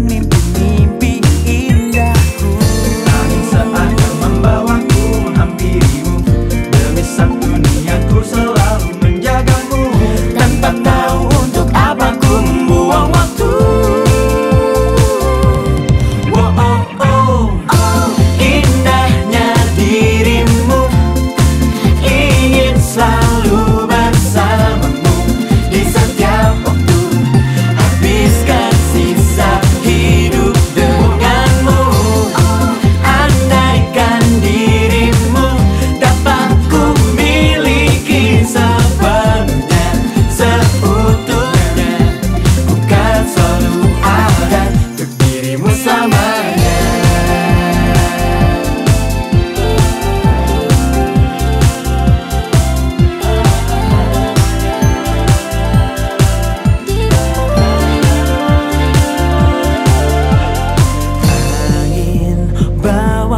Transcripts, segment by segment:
me.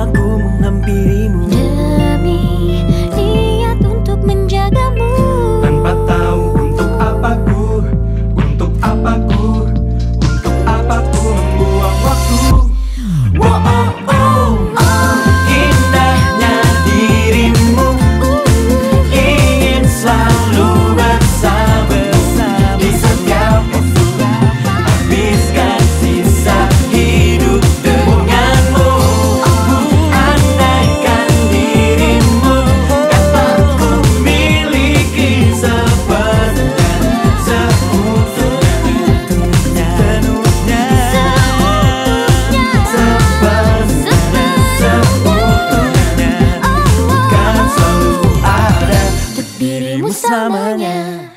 aku bersamanya